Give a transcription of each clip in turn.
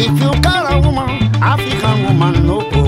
If you call a woman, African woman, no problem.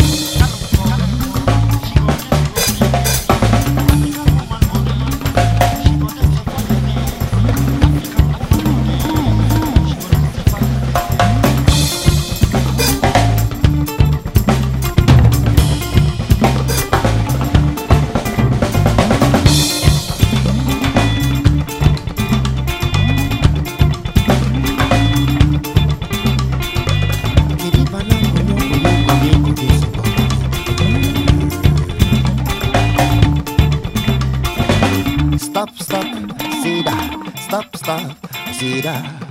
stop, stop, see that. Stop, stop, see that.